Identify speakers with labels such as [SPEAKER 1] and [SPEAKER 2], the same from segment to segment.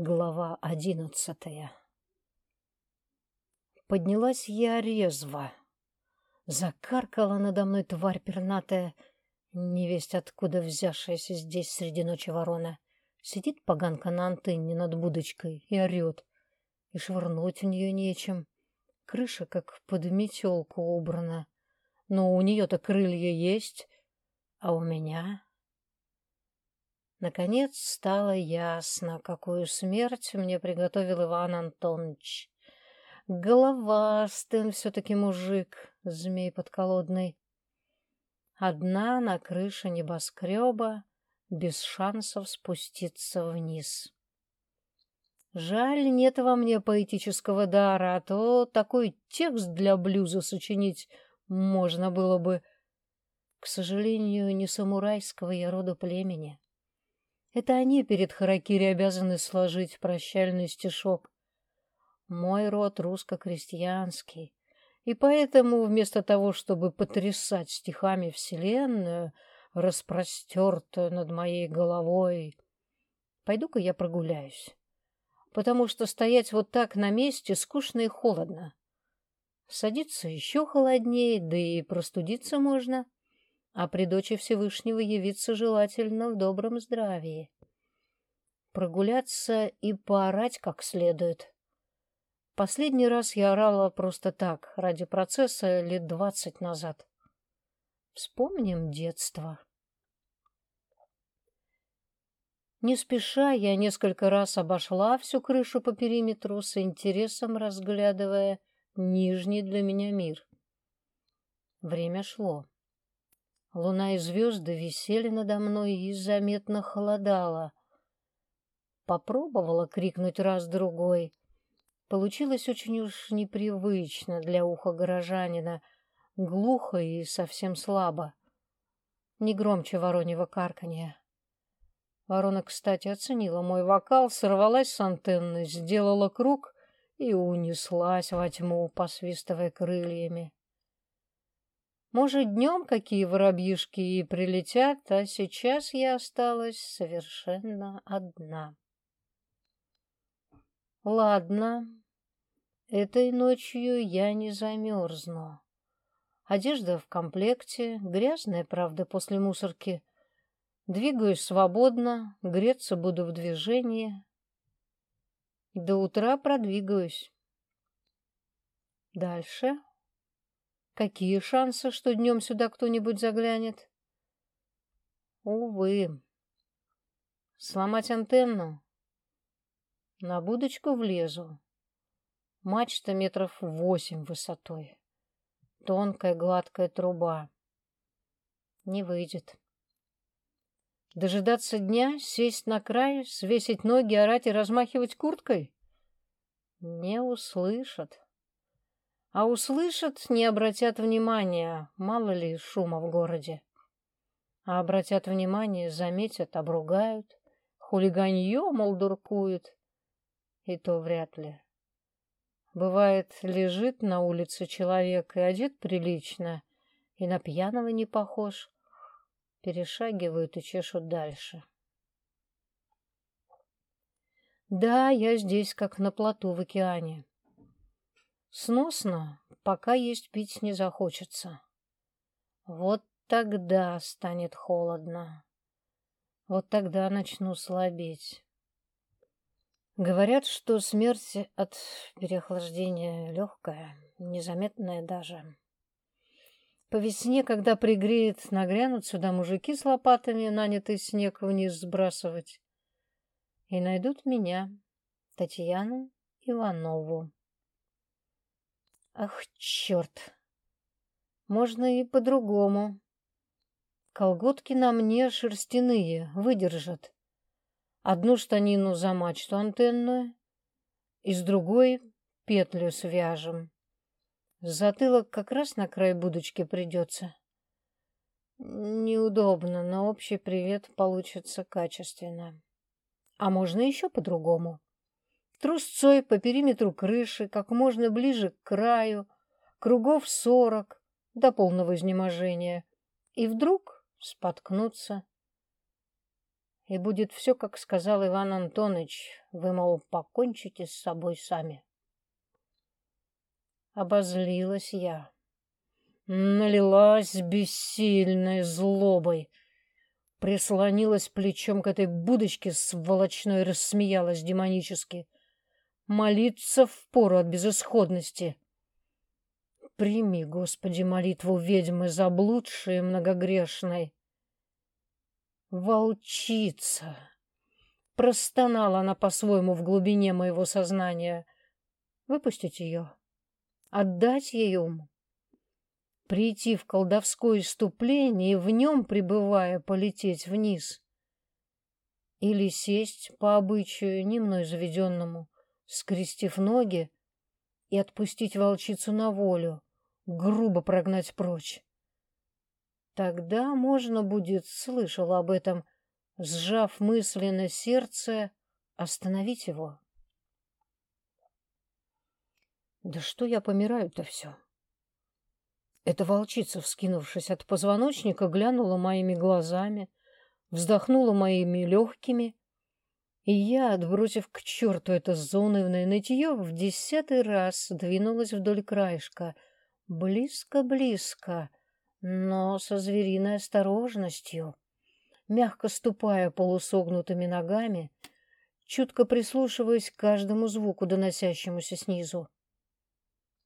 [SPEAKER 1] Глава одиннадцатая Поднялась я резво. Закаркала надо мной тварь пернатая, невесть откуда взявшаяся здесь среди ночи ворона. Сидит поганка на антенне над будочкой и орет, и швырнуть в нее нечем. Крыша как под метелку убрана, но у нее-то крылья есть, а у меня... Наконец стало ясно, какую смерть мне приготовил Иван Антонович. Головастый все-таки мужик, змей подколодный. Одна на крыше небоскреба, без шансов спуститься вниз. Жаль, нет во мне поэтического дара, а то такой текст для блюза сочинить можно было бы. К сожалению, не самурайского я рода племени. Это они перед Харакири обязаны сложить прощальный стишок. Мой род русско-крестьянский, и поэтому вместо того, чтобы потрясать стихами Вселенную, распростертую над моей головой, пойду-ка я прогуляюсь, потому что стоять вот так на месте скучно и холодно. Садиться еще холоднее, да и простудиться можно а при дочи Всевышнего явиться желательно в добром здравии. Прогуляться и поорать как следует. Последний раз я орала просто так, ради процесса лет двадцать назад. Вспомним детство. Не спеша я несколько раз обошла всю крышу по периметру, с интересом разглядывая нижний для меня мир. Время шло. Луна и звезды висели надо мной и заметно холодало. Попробовала крикнуть раз-другой. Получилось очень уж непривычно для уха горожанина, глухо и совсем слабо. Не громче вороньего карканья. Ворона, кстати, оценила мой вокал, сорвалась с антенны, сделала круг и унеслась во тьму, посвистывая крыльями. Может, днем какие воробьишки и прилетят, а сейчас я осталась совершенно одна. Ладно, этой ночью я не замерзну. Одежда в комплекте, грязная, правда, после мусорки. Двигаюсь свободно, греться буду в движении. До утра продвигаюсь. Дальше Какие шансы, что днем сюда кто-нибудь заглянет? Увы. Сломать антенну? На будочку влезу. Мачта метров восемь высотой. Тонкая гладкая труба. Не выйдет. Дожидаться дня, сесть на край, свесить ноги, орать и размахивать курткой? Не услышат. А услышат, не обратят внимания, мало ли шума в городе. А обратят внимание, заметят, обругают, хулиганье, мол, дуркуют. И то вряд ли. Бывает, лежит на улице человек и одет прилично, и на пьяного не похож. Перешагивают и чешут дальше. Да, я здесь, как на плоту в океане. Сносно, пока есть пить не захочется. Вот тогда станет холодно. Вот тогда начну слабеть. Говорят, что смерть от переохлаждения легкая, незаметная даже. По весне, когда пригреет, нагрянут сюда мужики с лопатами, нанятый снег вниз сбрасывать. И найдут меня, Татьяну Иванову. Ах, черт! Можно и по-другому. Колготки на мне шерстяные, выдержат. Одну штанину за мачту антенную, из другой петлю свяжем. Затылок как раз на край будочки придется. Неудобно, но общий привет получится качественно. А можно еще по-другому трусцой по периметру крыши, как можно ближе к краю, кругов сорок, до полного изнеможения, и вдруг споткнуться. И будет все, как сказал Иван Антонович. Вы, мол, покончите с собой сами. Обозлилась я. Налилась бессильной злобой. Прислонилась плечом к этой будочке сволочной, рассмеялась демонически. Молиться впору от безысходности. Прими, Господи, молитву ведьмы заблудшей и многогрешной. Волчица! Простонала она по-своему в глубине моего сознания. Выпустить ее? Отдать ей ум? Прийти в колдовское иступление и в нем, пребывая, полететь вниз? Или сесть по обычаю, не мной заведенному, скрестив ноги, и отпустить волчицу на волю, грубо прогнать прочь. Тогда можно будет, слышал об этом, сжав мысленно сердце, остановить его. Да что я помираю-то все? Эта волчица, вскинувшись от позвоночника, глянула моими глазами, вздохнула моими легкими, и я, отбросив к черту это заунывное нытье, в десятый раз двинулась вдоль краешка, близко-близко, но со звериной осторожностью, мягко ступая полусогнутыми ногами, чутко прислушиваясь к каждому звуку, доносящемуся снизу,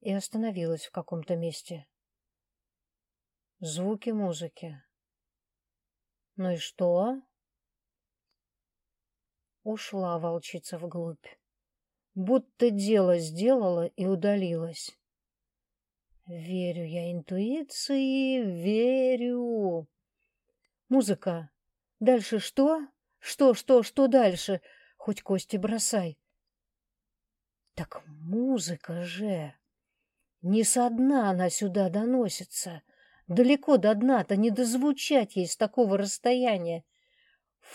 [SPEAKER 1] и остановилась в каком-то месте. Звуки музыки. Ну и что? Ушла волчица вглубь, будто дело сделала и удалилась. Верю я интуиции, верю. Музыка. Дальше что? Что, что, что дальше? Хоть кости бросай. Так музыка же. Не со дна она сюда доносится. Далеко до дна-то не дозвучать ей с такого расстояния.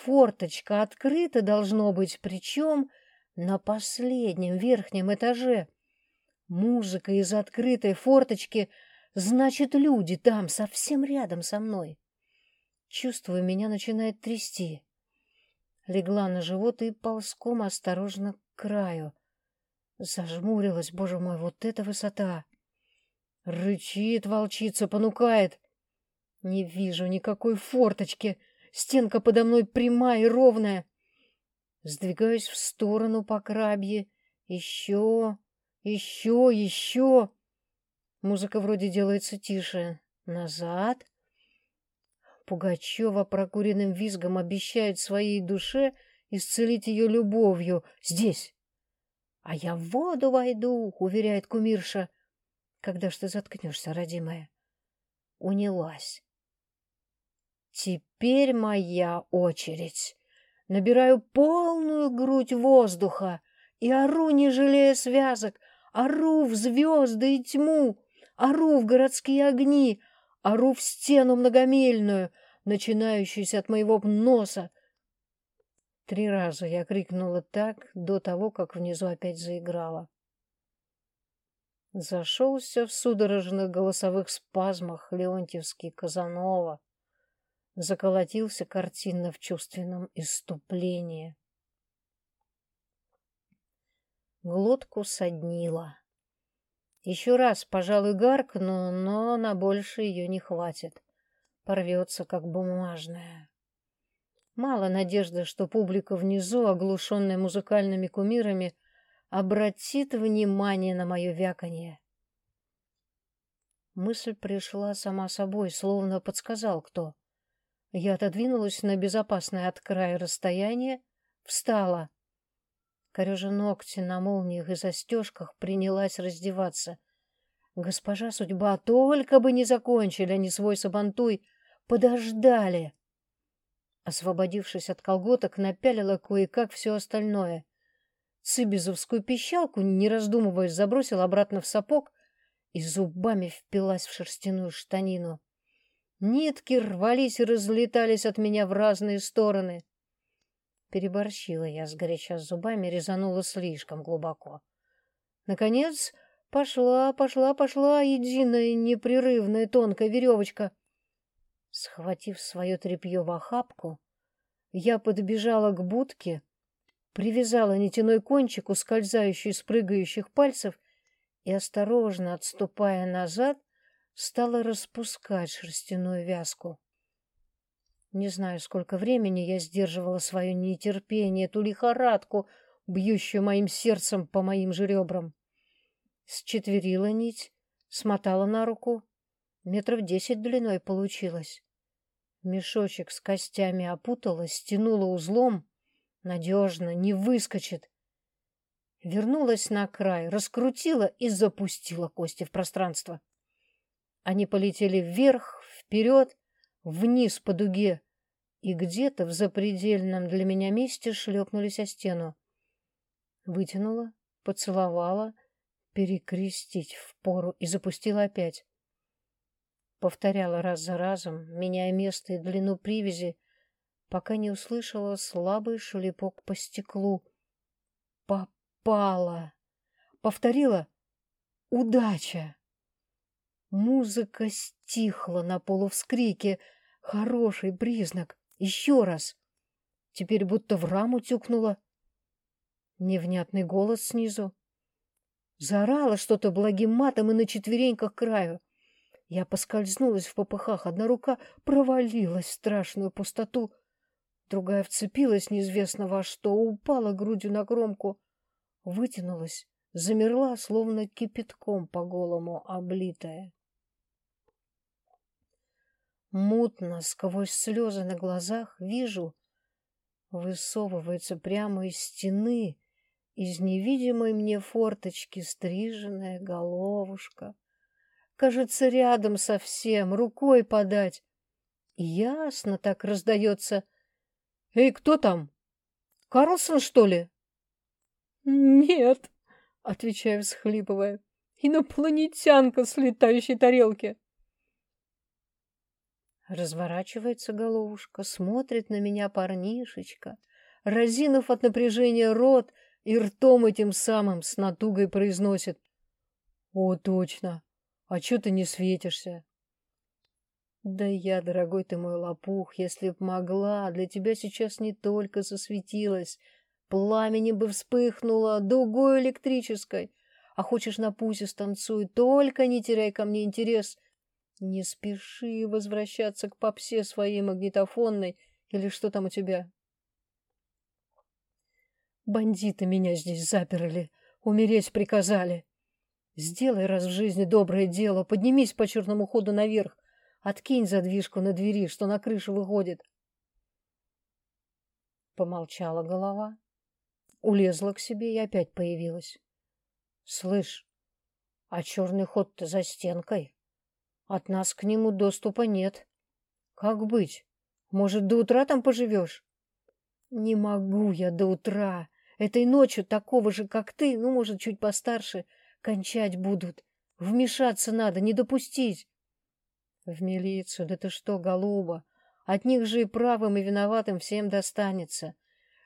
[SPEAKER 1] Форточка открыта должно быть, причем на последнем верхнем этаже. Музыка из открытой форточки, значит, люди там, совсем рядом со мной. Чувствую, меня начинает трясти. Легла на живот и ползком осторожно к краю. Зажмурилась, боже мой, вот эта высота! Рычит волчица, понукает. Не вижу никакой форточки. Стенка подо мной прямая и ровная. Сдвигаюсь в сторону по крабье. Еще еще, еще. Музыка вроде делается тише. Назад. Пугачева прокуренным визгом обещает своей душе исцелить ее любовью. Здесь. А я в воду войду, уверяет кумирша. Когда ж ты заткнешься, родимая? Унялась. Теперь моя очередь. Набираю полную грудь воздуха и ору, не жалея связок, Ору в звезды и тьму, ору в городские огни, ору в стену многомельную, начинающуюся от моего носа. Три раза я крикнула так до того, как внизу опять заиграла. Зашелся в судорожных голосовых спазмах Леонтьевский Казанова. Заколотился картинно в чувственном иступлении. Глотку соднило. Еще раз, пожалуй, гаркну, но на больше ее не хватит. Порвется, как бумажная. Мало надежды, что публика внизу, оглушенная музыкальными кумирами, обратит внимание на мое вяканье. Мысль пришла сама собой, словно подсказал кто. Я отодвинулась на безопасное от края расстояние, встала — корежа ногти на молниях и застежках, принялась раздеваться. Госпожа судьба, только бы не закончили они свой сабантуй, подождали. Освободившись от колготок, напялила кое-как все остальное. Цибизовскую пищалку, не раздумывая, забросила обратно в сапог и зубами впилась в шерстяную штанину. Нитки рвались и разлетались от меня в разные стороны. Переборщила я сгоряча с зубами, резанула слишком глубоко. Наконец, пошла, пошла, пошла единая непрерывная тонкая веревочка. Схватив свое тряпье в охапку, Я подбежала к будке, привязала нитяной кончик, ускользающий с прыгающих пальцев, и, осторожно отступая назад, стала распускать шерстяную вязку. Не знаю, сколько времени я сдерживала свое нетерпение, эту лихорадку, бьющую моим сердцем по моим же ребрам. Счетверила нить, смотала на руку. Метров десять длиной получилось. Мешочек с костями опутала, стянула узлом. Надежно, не выскочит. Вернулась на край, раскрутила и запустила кости в пространство. Они полетели вверх, вперед, вниз по дуге и где-то в запредельном для меня месте шлепнулись о стену. Вытянула, поцеловала, перекрестить в пору и запустила опять. Повторяла раз за разом, меняя место и длину привязи, пока не услышала слабый шлепок по стеклу. Попала! Повторила «Удача!» Музыка стихла на полувскрике. Хороший признак. Еще раз. Теперь будто в раму тюкнула. Невнятный голос снизу. Заорала что-то благим матом и на четвереньках краю. Я поскользнулась в попыхах, одна рука провалилась в страшную пустоту, другая вцепилась неизвестно во что, упала грудью на кромку, вытянулась, замерла, словно кипятком по голому облитая. Мутно, сквозь слезы на глазах, вижу, высовывается прямо из стены, из невидимой мне форточки стриженная головушка. Кажется, рядом совсем, рукой подать. Ясно так раздается. «Эй, кто там? Карлсон, что ли?» «Нет», — отвечаю, всхлипывая, — «инопланетянка с летающей тарелки». Разворачивается головушка, смотрит на меня парнишечка, разинув от напряжения рот и ртом этим самым с натугой произносит. «О, точно! А чё ты не светишься?» «Да я, дорогой ты мой лопух, если б могла, для тебя сейчас не только засветилась, пламени бы вспыхнуло, дугой электрической. А хочешь на пузе станцуй, только не теряй ко мне интерес, не спеши возвращаться к попсе своей магнитофонной или что там у тебя. Бандиты меня здесь заперли, умереть приказали. Сделай раз в жизни доброе дело, поднимись по черному ходу наверх, откинь задвижку на двери, что на крышу выходит. Помолчала голова, улезла к себе и опять появилась. Слышь, а черный ход-то за стенкой? От нас к нему доступа нет. Как быть? Может, до утра там поживешь? Не могу я до утра. Этой ночью такого же, как ты, ну, может, чуть постарше, кончать будут. Вмешаться надо, не допустить. В милицию, да ты что, голуба, от них же и правым, и виноватым всем достанется.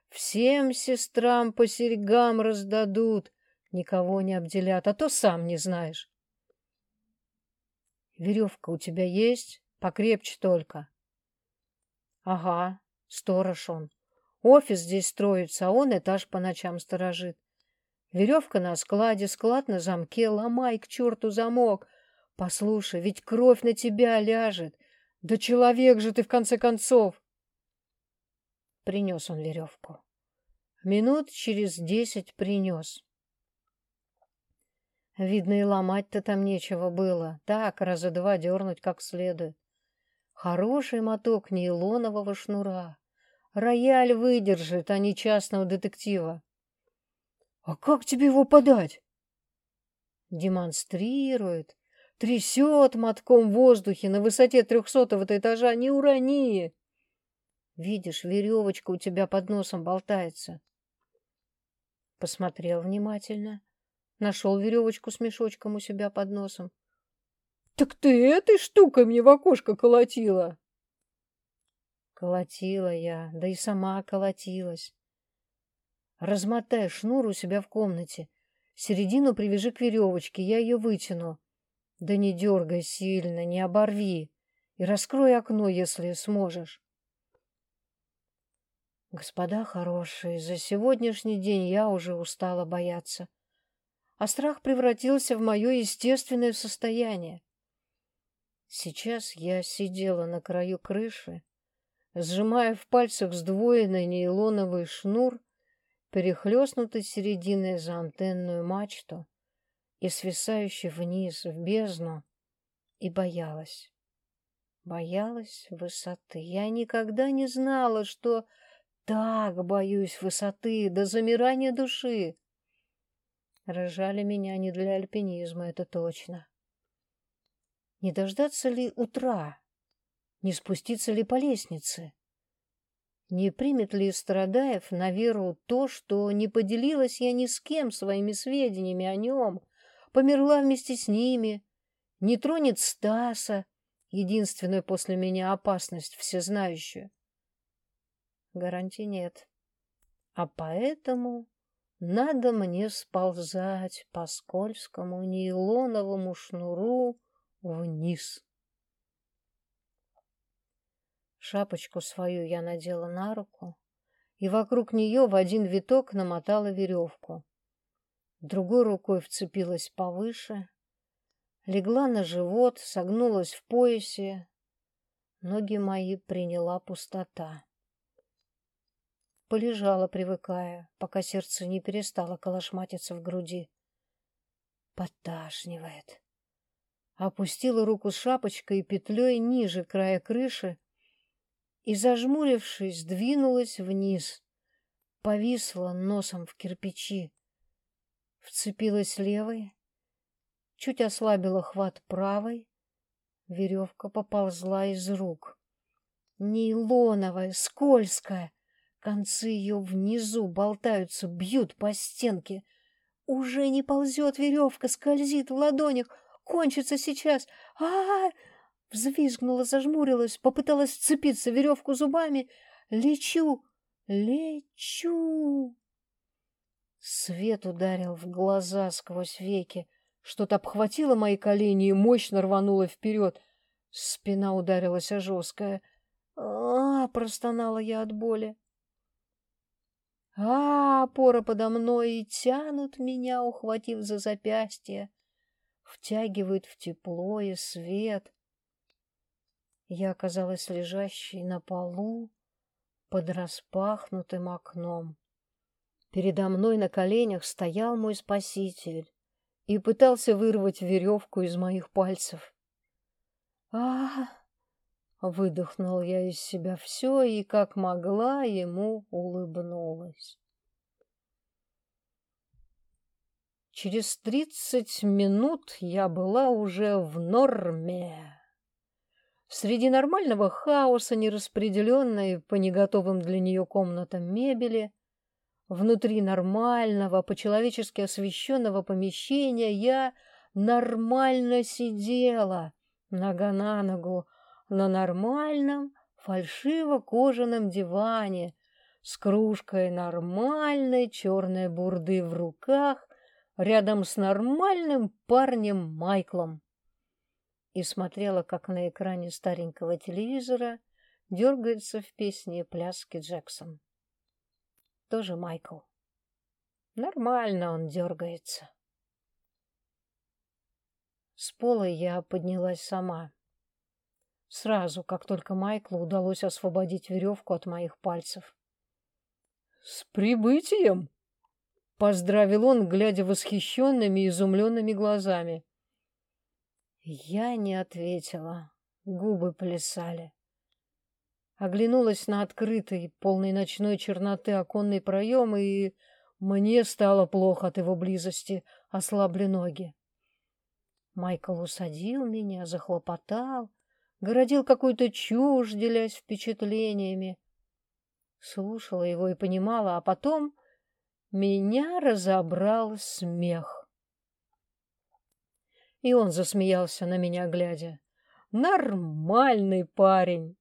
[SPEAKER 1] Всем сестрам по серьгам раздадут, никого не обделят, а то сам не знаешь. Веревка у тебя есть? Покрепче только. Ага, сторож он. Офис здесь строится, а он этаж по ночам сторожит. Веревка на складе, склад на замке, ломай к черту замок. Послушай, ведь кровь на тебя ляжет. Да человек же ты в конце концов. Принес он веревку. Минут через десять принес. Видно, и ломать-то там нечего было. Так, раза два дернуть как следует. Хороший моток нейлонового шнура. Рояль выдержит, а не частного детектива. — А как тебе его подать? Демонстрирует, трясет мотком в воздухе на высоте трехсотого этажа. Не урони! Видишь, веревочка у тебя под носом болтается. Посмотрел внимательно Нашел веревочку с мешочком у себя под носом. «Так ты этой штукой мне в окошко колотила!» Колотила я, да и сама колотилась. Размотай шнур у себя в комнате. Середину привяжи к веревочке, я ее вытяну. Да не дергай сильно, не оборви. И раскрой окно, если сможешь. Господа хорошие, за сегодняшний день я уже устала бояться. А страх превратился в мое естественное состояние. Сейчас я сидела на краю крыши, сжимая в пальцах сдвоенный нейлоновый шнур, перехлестнутый серединой за антенную мачту и свисающий вниз в бездну, и боялась. Боялась высоты. Я никогда не знала, что так боюсь высоты до замирания души. Рожали меня не для альпинизма, это точно. Не дождаться ли утра? Не спуститься ли по лестнице? Не примет ли Страдаев на веру то, что не поделилась я ни с кем своими сведениями о нем, померла вместе с ними, не тронет Стаса, единственную после меня опасность всезнающую? Гарантий нет. А поэтому надо мне сползать по скользкому нейлоновому шнуру вниз. Шапочку свою я надела на руку и вокруг нее в один виток намотала веревку. Другой рукой вцепилась повыше, легла на живот, согнулась в поясе. Ноги мои приняла пустота. Полежала, привыкая, пока сердце не перестало колошматиться в груди. Поташнивает опустила руку с шапочкой и петлей ниже края крыши и, зажмурившись, двинулась вниз, повисла носом в кирпичи, вцепилась левой, чуть ослабила хват правой, веревка поползла из рук. Нейлоновая, скользкая, концы ее внизу болтаются, бьют по стенке. Уже не ползет веревка, скользит в ладонях, кончится сейчас. А, -а, -а Взвизгнула, зажмурилась, попыталась вцепиться веревку зубами. Лечу, лечу. Свет ударил в глаза сквозь веки. Что-то обхватило мои колени и мощно рвануло вперед. Спина ударилась о жесткое. А, -а, -а простонала я от боли. А, опора подо мной и тянут меня, ухватив за запястье втягивают в тепло и свет. Я оказалась лежащей на полу под распахнутым окном. Передо мной на коленях стоял мой спаситель и пытался вырвать веревку из моих пальцев. а Выдохнул я из себя все и, как могла, ему улыбнулась. Через тридцать минут я была уже в норме. Среди нормального хаоса, нераспределенной по неготовым для нее комнатам мебели, внутри нормального, по-человечески освещенного помещения я нормально сидела, нога на ногу, на нормальном фальшиво-кожаном диване с кружкой нормальной черной бурды в руках рядом с нормальным парнем Майклом и смотрела, как на экране старенького телевизора дергается в песне пляски Джексон. Тоже Майкл. Нормально он дергается. С пола я поднялась сама. Сразу, как только Майклу удалось освободить веревку от моих пальцев. «С прибытием!» Поздравил он, глядя восхищенными, изумленными глазами. Я не ответила. Губы плясали. Оглянулась на открытый, полный ночной черноты оконный проем, и мне стало плохо от его близости, ослабли ноги. Майкл усадил меня, захлопотал, городил какую-то чушь, делясь впечатлениями. Слушала его и понимала, а потом меня разобрал смех. И он засмеялся на меня, глядя. Нормальный парень.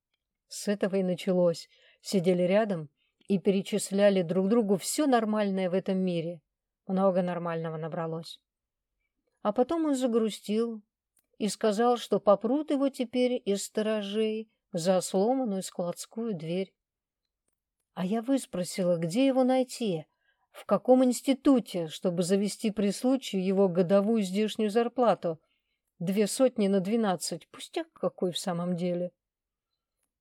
[SPEAKER 1] С этого и началось. Сидели рядом и перечисляли друг другу все нормальное в этом мире. Много нормального набралось. А потом он загрустил и сказал, что попрут его теперь из сторожей за сломанную складскую дверь. А я выспросила, где его найти, в каком институте, чтобы завести при случае его годовую здешнюю зарплату. Две сотни на двенадцать. Пустяк какой в самом деле.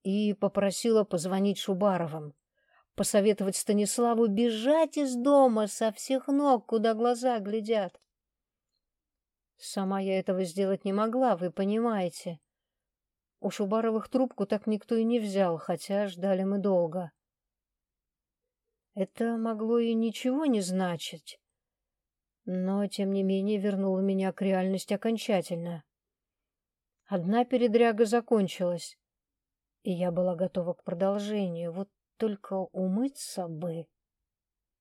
[SPEAKER 1] И попросила позвонить Шубаровым, посоветовать Станиславу бежать из дома со всех ног, куда глаза глядят. Сама я этого сделать не могла, вы понимаете. У Шубаровых трубку так никто и не взял, хотя ждали мы долго. Это могло и ничего не значить, но, тем не менее, вернуло меня к реальности окончательно. Одна передряга закончилась, и я была готова к продолжению, вот только умыться бы.